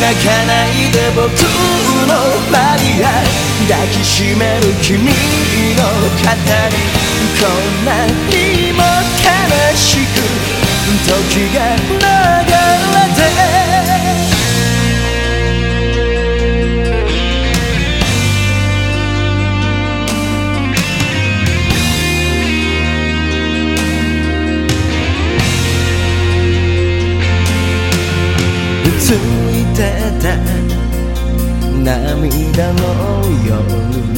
泣かないで僕のマリア抱きしめる君の肩にこんなにも悲しく時が流れてつてた涙のように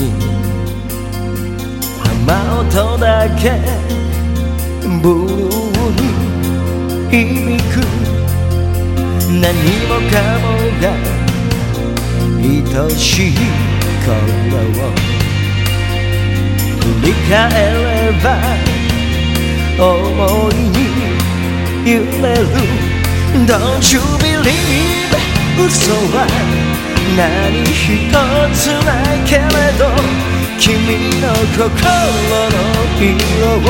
雨音だけブルーに響く。何もかもが愛しい頃を。振り返れば思いに揺れる。Don't you believe 嘘は何一つないけれど君の心の色を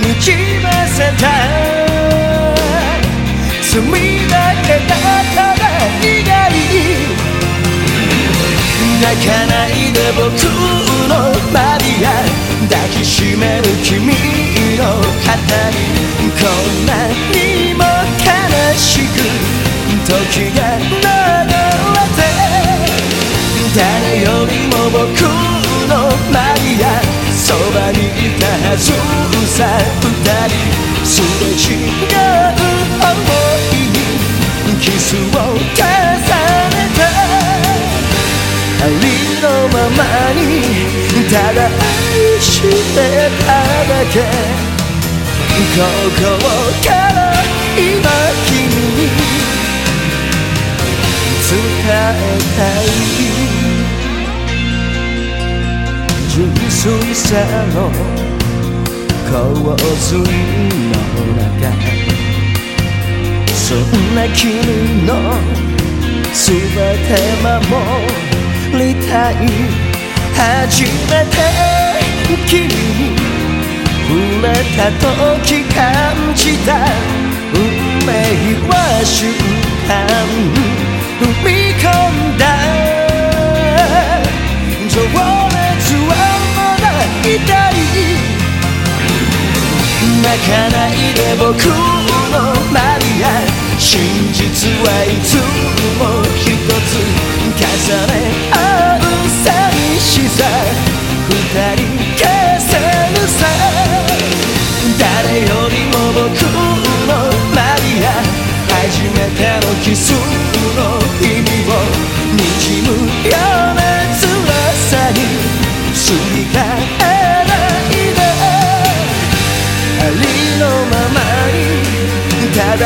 にじませた罪だけがただ苦い泣かないで僕のマリア抱きしめる君の肩にこんなにも悲しく時が流れて誰よりも僕のマリアそばにいたはずさ二人すれ違う想いにキスを重ねたありのままにただ愛してただけ心から今君に伝えたい純粋さの洪水の中そんな君の全て守りたい初めて君に触れた時感じた運命は瞬間ないで僕のマリア真実はいつも一つ重ね合う寂しさ二人消せるさ誰よりも僕のマリア初めてのキス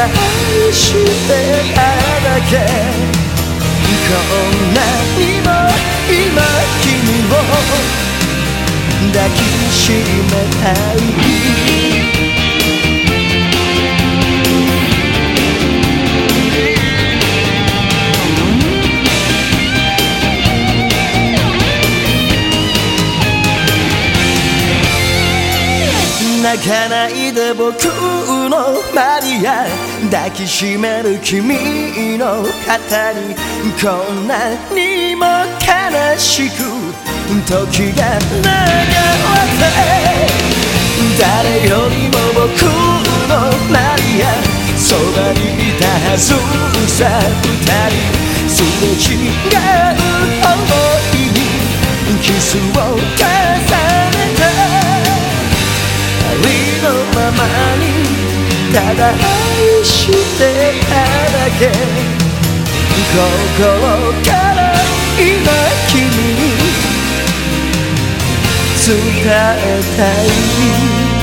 愛してただけ。こんなにも今君を抱きしめたい。泣かないで僕のマリア抱きしめる君の肩にこんなにも悲しく時が流れて誰よりも僕のマリアそばにいたはずさ二人すれ違うただ愛してただけ。心から今君に伝えたい。